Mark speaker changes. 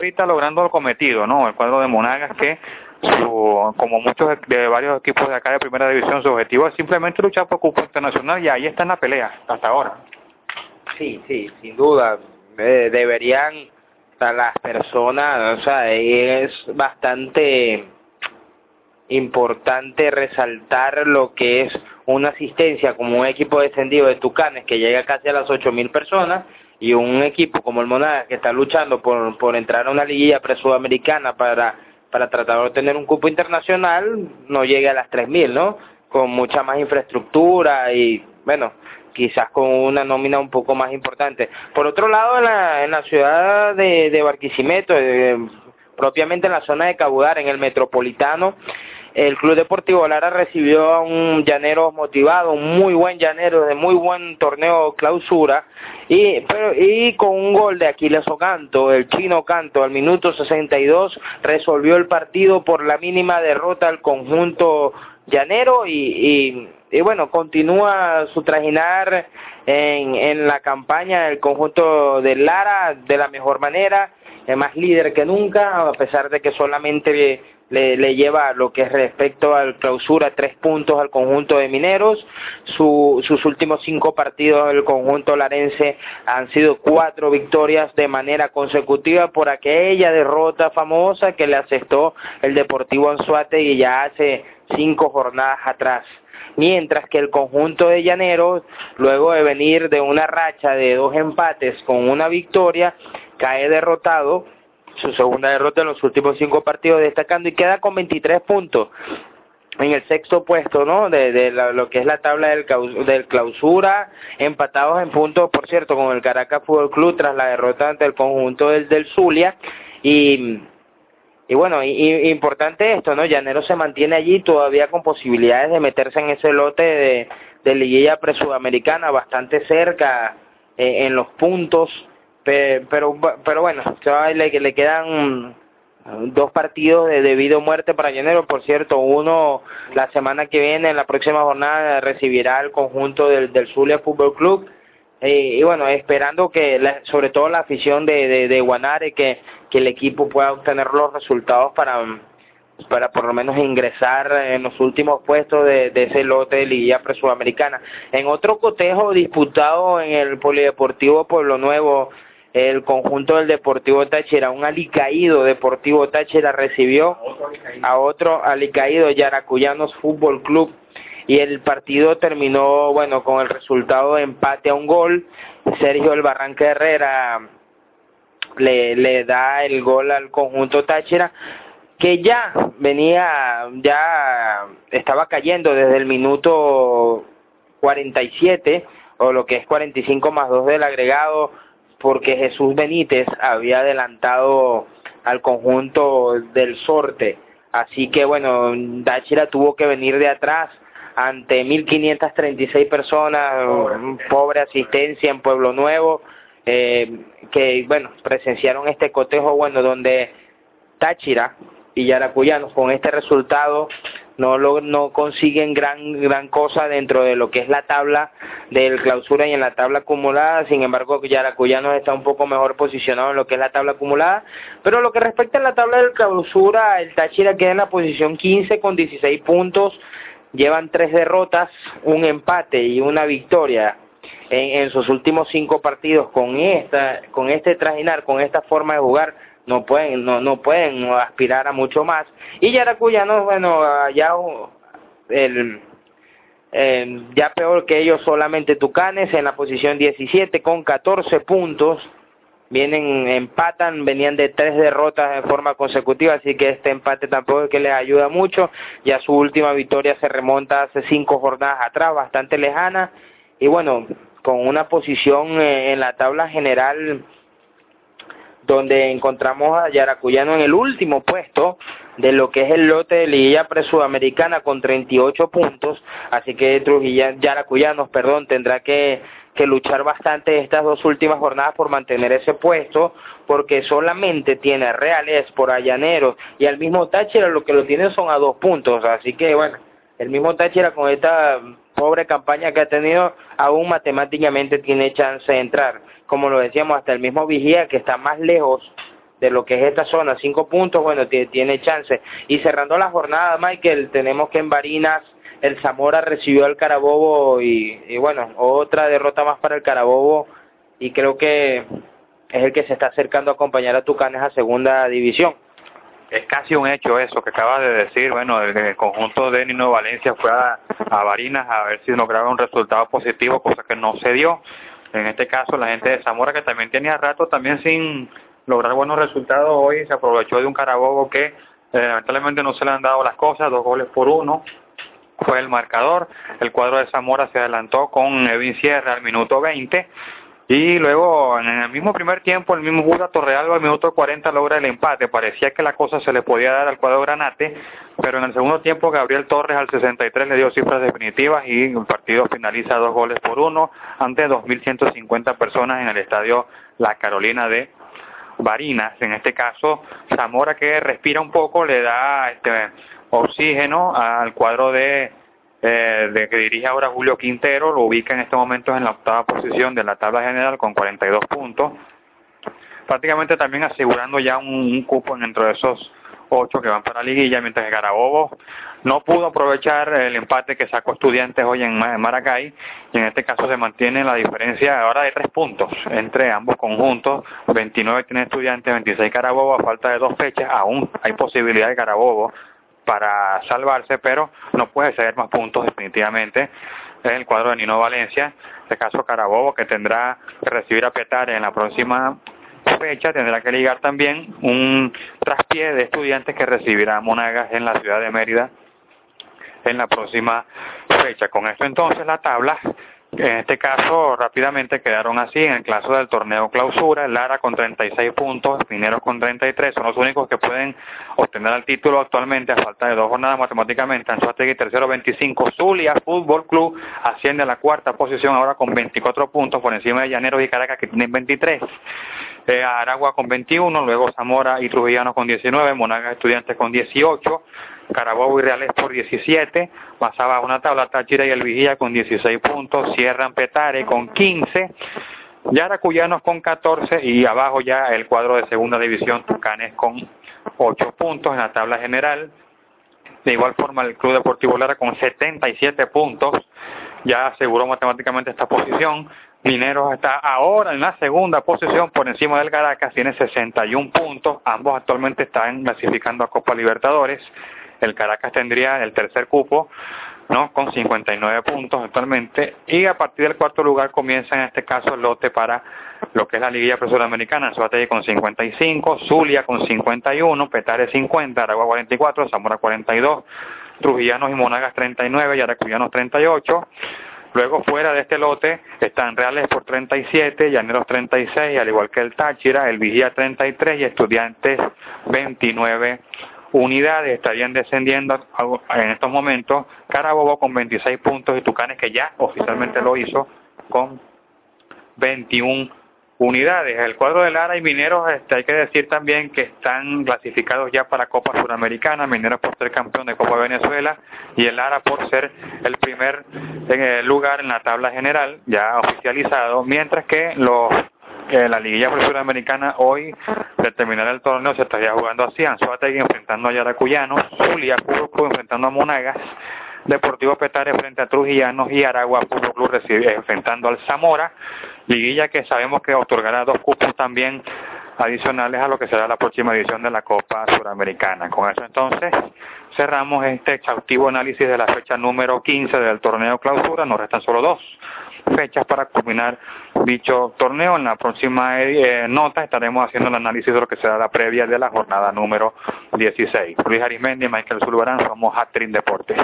Speaker 1: ahorita logrando lo cometido, ¿no? El cuadro de Monagas que como muchos de varios equipos de acá de primera división, su objetivo es simplemente luchar por cupo internacional y ahí está en la pelea hasta ahora.
Speaker 2: Sí, sí, sin duda. Eh, deberían las personas, o sea, es bastante importante resaltar lo que es una asistencia como un equipo descendido de Tucanes que llega casi a las ocho mil personas y un equipo como el Monagas que está luchando por, por entrar a una liguilla presudamericana para, para tratar de tener un cupo internacional no llegue a las tres mil, ¿no? Con mucha más infraestructura y, bueno, quizás con una nómina un poco más importante. Por otro lado, en la, en la ciudad de, de Barquisimeto, eh, propiamente en la zona de Cabudar, en el metropolitano, el Club Deportivo Lara recibió a un llanero motivado, un muy buen llanero, de muy buen torneo clausura, y, con un gol de Aquiles Ocanto, el chino Canto, al minuto 62, resolvió el partido por la mínima derrota al conjunto llanero y bueno, continúa su trajinar en, en la campaña del conjunto de Lara de la mejor manera, es más líder que nunca, a pesar de que solamente le, le, lleva lo que es respecto al clausura tres puntos al conjunto de Mineros. Su, sus últimos cinco partidos del conjunto larense han sido cuatro victorias de manera consecutiva por aquella derrota famosa que le aceptó el Deportivo Anzuate y ya hace cinco jornadas atrás mientras que el conjunto de Llaneros, luego de venir de una racha de dos empates con una victoria, cae derrotado, su segunda derrota en los últimos cinco partidos destacando y queda con 23 puntos en el sexto puesto, ¿no? De, de lo que es la tabla del, del clausura, empatados en puntos, por cierto, con el Caracas Fútbol Club tras la derrota ante el conjunto del, del Zulia y y bueno, y, importante esto, ¿no? Llanero se mantiene allí todavía con posibilidades de meterse en ese lote de, de liguilla presudamericana, bastante cerca eh, en los puntos, pero, pero bueno, le, le quedan dos partidos de debido o muerte para Llanero, por cierto, uno la semana que viene, en la próxima jornada, recibirá el conjunto del, del Zulia Fútbol Club, eh, y bueno, esperando que sobre todo la afición de, de, de Guanare, que, que el equipo pueda obtener los resultados para, para por lo menos ingresar en los últimos puestos de, ese lote de Liga Presudamericana. En otro cotejo disputado en el Polideportivo Pueblo Nuevo, el conjunto del Deportivo Táchira, un alicaído Deportivo Táchira recibió a otro alicaído Yaracuyanos Fútbol Club y el partido terminó, bueno, con el resultado de empate a un gol. Sergio El Barranca Herrera le, le da el gol al conjunto Táchira, que ya venía, ya estaba cayendo desde el minuto 47, o lo que es 45 más 2 del agregado, porque Jesús Benítez había adelantado al conjunto del sorte. Así que bueno, Táchira tuvo que venir de atrás ante 1.536 personas, pobre asistencia en Pueblo Nuevo, eh, que bueno, presenciaron este cotejo, bueno, donde Táchira y Yaracuyanos con este resultado no lo, no consiguen gran gran cosa dentro de lo que es la tabla del clausura y en la tabla acumulada, sin embargo Yaracuyanos está un poco mejor posicionado en lo que es la tabla acumulada, pero lo que respecta a la tabla del clausura, el Táchira queda en la posición 15 con 16 puntos, llevan tres derrotas, un empate y una victoria en, en sus últimos cinco partidos. Con esta, con este trajinar, con esta forma de jugar, no pueden, no, no pueden aspirar a mucho más. Y Yaracuyanos, bueno, ya el ya peor que ellos solamente Tucanes en la posición 17 con 14 puntos. Vienen, empatan, venían de tres derrotas de forma consecutiva, así que este empate tampoco es que les ayuda mucho, ya su última victoria se remonta hace cinco jornadas atrás, bastante lejana, y bueno, con una posición eh, en la tabla general donde encontramos a Yaracuyano en el último puesto de lo que es el lote de Liguilla Presudamericana con 38 puntos, así que Trujillo, Yaracuyanos, perdón, tendrá que que luchar bastante estas dos últimas jornadas por mantener ese puesto, porque solamente tiene Reales por Allanero y al mismo Táchira lo que lo tiene son a dos puntos, así que bueno, el mismo Táchira con esta pobre campaña que ha tenido, aún matemáticamente tiene chance de entrar. Como lo decíamos, hasta el mismo Vigía, que está más lejos de lo que es esta zona, cinco puntos, bueno, tiene chance. Y cerrando la jornada, Michael, tenemos que en Barinas el Zamora recibió al Carabobo y, bueno, otra derrota más para el Carabobo y creo que es el que se está acercando a acompañar a Tucanes a segunda división.
Speaker 1: Es casi un hecho eso que acaba de decir, bueno, el, conjunto de Nino Valencia fue a, a Barinas a ver si lograba un resultado positivo, cosa que no se dio. En este caso, la gente de Zamora, que también tenía rato también sin lograr buenos resultados, hoy se aprovechó de un Carabobo que eh, lamentablemente no se le han dado las cosas, dos goles por uno, fue el marcador. El cuadro de Zamora se adelantó con Edwin Sierra al minuto 20 y luego, en el mismo primer tiempo, el mismo Buda Torrealba al minuto 40 logra el empate. Parecía que la cosa se le podía dar al cuadro Granate, pero en el segundo tiempo Gabriel Torres al 63 le dio cifras definitivas y el partido finaliza dos goles por uno ante 2.150 personas en el estadio La Carolina de Barinas. En este caso, Zamora que respira un poco le da este oxígeno al cuadro de eh, de que dirige ahora Julio Quintero, lo ubica en estos momentos en la octava posición de la tabla general con 42 puntos, prácticamente también asegurando ya un, cupo dentro de esos ocho que van para la liguilla, mientras que Carabobo no pudo aprovechar el empate que sacó Estudiantes hoy en Maracay, y en este caso se mantiene la diferencia ahora de tres puntos entre ambos conjuntos, 29 tiene Estudiantes, 26 Carabobo, a falta de dos fechas, aún hay posibilidad de Carabobo para salvarse, pero no puede ceder más puntos definitivamente. Es el cuadro de Nino Valencia, en este caso Carabobo, que tendrá que recibir a Petare en la próxima fecha, tendrá que ligar también un traspié de estudiantes que recibirá Monagas en la ciudad de Mérida en la próxima fecha. Con esto entonces la tabla en este caso, rápidamente quedaron así en el caso del torneo clausura, Lara con 36 puntos, Mineros con 33, son los únicos que pueden obtener el título actualmente a falta de dos jornadas matemáticamente. Anzuategui tercero 25, Zulia Fútbol Club asciende a la cuarta posición ahora con 24 puntos por encima de Llaneros y Caracas que tienen 23. Eh, Aragua con 21, luego Zamora y Trujillano con 19, Monagas Estudiantes con 18, Carabobo y Reales por 17, más abajo una tabla Táchira y El Vigía con 16 puntos, cierran Petare con 15, Yaracuyanos con 14 y abajo ya el cuadro de segunda división Tucanes con 8 puntos en la tabla general. De igual forma el Club Deportivo Lara con 77 puntos ya aseguró matemáticamente esta posición. Mineros está ahora en la segunda posición por encima del Caracas, tiene 61 puntos, ambos actualmente están clasificando a Copa Libertadores el Caracas tendría el tercer cupo, ¿no? Con 59 puntos actualmente, y a partir del cuarto lugar comienza en este caso el lote para lo que es la liguilla Americana, Suárez con 55, Zulia con 51, Petare 50, Aragua 44, Zamora 42, Trujillanos y Monagas 39, Yaracuyanos 38, Luego fuera de este lote están Reales por 37, Llaneros 36, al igual que el Táchira, el Vigía 33 y Estudiantes 29 unidades estarían descendiendo en estos momentos. Carabobo con 26 puntos y Tucanes que ya oficialmente lo hizo con 21 unidades. El cuadro de Lara y Mineros, este, hay que decir también que están clasificados ya para Copa Suramericana, Mineros por ser campeón de Copa Venezuela y el Lara por ser el primer eh, lugar en la tabla general, ya oficializado, mientras que los la liguilla suramericana hoy de terminar el torneo se estaría jugando así, Anzuategui enfrentando a Yaracuyano, Zulia Club enfrentando a Monagas, Deportivo Petare frente a Trujillanos y Aragua Fútbol Club enfrentando al Zamora, liguilla que sabemos que otorgará dos cupos también adicionales a lo que será la próxima edición de la Copa Suramericana. Con eso entonces cerramos este exhaustivo análisis de la fecha número 15 del torneo clausura, nos restan solo dos fechas para culminar dicho torneo. En la próxima eh, nota estaremos haciendo el análisis de lo que será la previa de la jornada número 16. Luis Arismendi Michael Zulbarán somos Hatrin Deportes.